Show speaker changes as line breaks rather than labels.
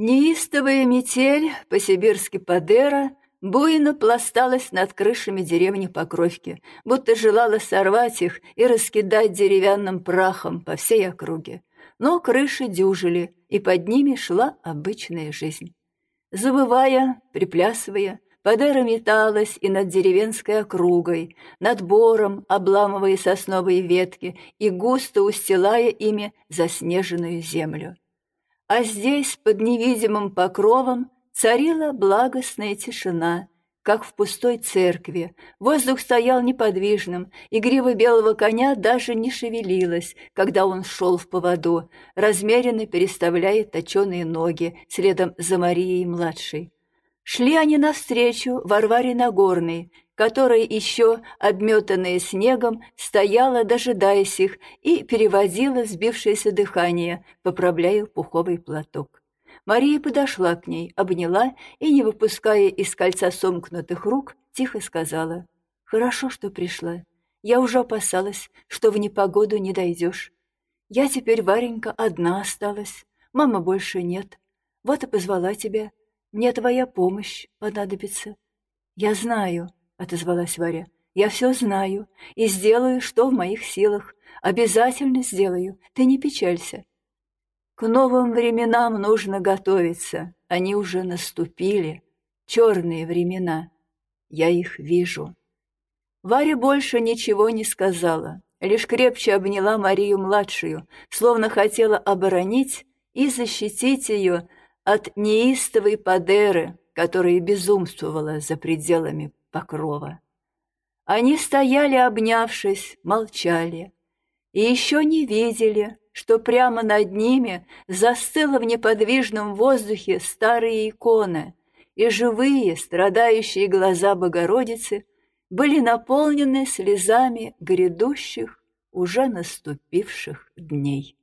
Неистовая метель, по-сибирски Падера, буйно пласталась над крышами деревни Покровки, будто желала сорвать их и раскидать деревянным прахом по всей округе. Но крыши дюжили, и под ними шла обычная жизнь. Забывая, приплясывая, Падера металась и над деревенской округой, над бором, обламывая сосновые ветки и густо устилая ими заснеженную землю. А здесь, под невидимым покровом, царила благостная тишина, как в пустой церкви. Воздух стоял неподвижным, и грива белого коня даже не шевелилась, когда он шел в поводу, размеренно переставляя точеные ноги следом за Марией-младшей. Шли они навстречу Варваре Нагорной, которая еще, обметанная снегом, стояла, дожидаясь их, и переводила сбившееся дыхание, поправляя пуховый платок. Мария подошла к ней, обняла и, не выпуская из кольца сомкнутых рук, тихо сказала, «Хорошо, что пришла. Я уже опасалась, что в непогоду не дойдешь. Я теперь, Варенька, одна осталась. Мама больше нет. Вот и позвала тебя. Мне твоя помощь понадобится». «Я знаю», — отозвалась Варя. «Я все знаю и сделаю, что в моих силах. Обязательно сделаю. Ты не печалься». К новым временам нужно готовиться. Они уже наступили. Черные времена. Я их вижу. Варя больше ничего не сказала, лишь крепче обняла Марию-младшую, словно хотела оборонить и защитить ее от неистовой Падеры, которая безумствовала за пределами покрова. Они стояли, обнявшись, молчали, и еще не видели, что прямо над ними застыла в неподвижном воздухе старые иконы, и живые, страдающие глаза Богородицы были наполнены слезами грядущих, уже наступивших дней.